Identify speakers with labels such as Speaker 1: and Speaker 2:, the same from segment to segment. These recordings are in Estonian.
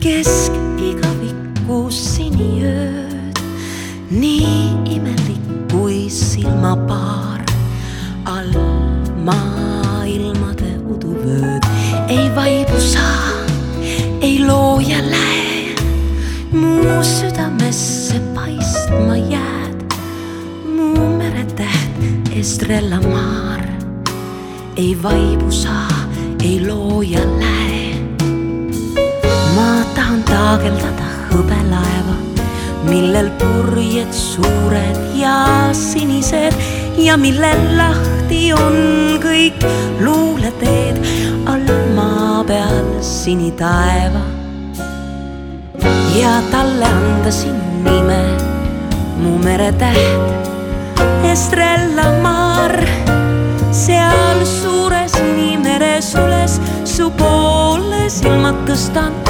Speaker 1: kesk igaviku siniööd, nii imelik kui silmapaar all maailmade uduvööd. ei vaibu saa, ei loo ja lähe, mu südamesse paistma jääd, mu meretäht Estrella maar ei vaibu saa, ei loo ja lähe tahan taageldada hõbelaeva millel purjed suured ja sinised ja millel lahti on kõik luuleteed all maa peal sinitaeva. ja talle anda sinu nime, mu meretäht, Estrella Maar, seal suure sinimere sules su poole silmad tõstates,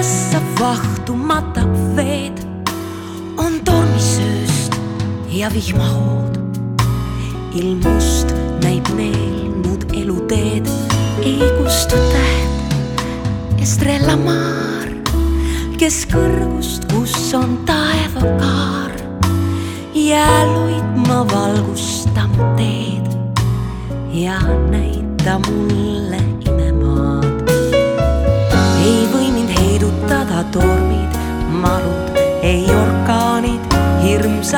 Speaker 1: mässab vahtu, matab veed. on tormisööst ja vihmahood. ilm must näib neelnud eluteed, ei kustu täht. Estrella Maar, kes kõrgust, kus on taevakaar, jääl hoidma valgustam teed ja näita mulle imemaad.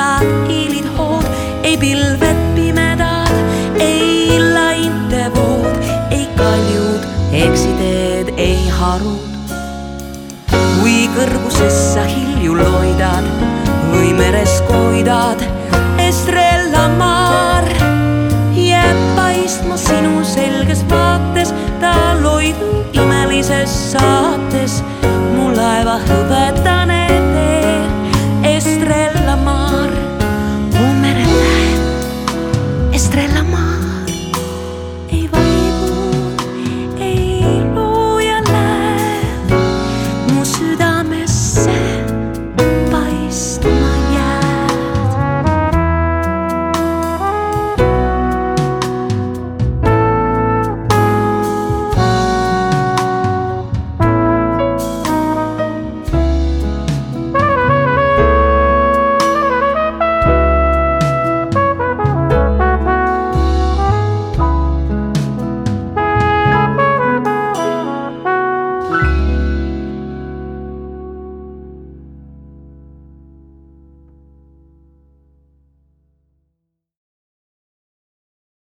Speaker 1: Hirmsad hiilid, hood, ei pilved pimedad, ei lainte vood, ei kaljud, eksiteed, ei harud. kui kõrguses sa hilju loidad või meres koidad, Estrella Maar jääb paistma sinu selges vaates, ta loidub imelises saates mu laeva hõbeda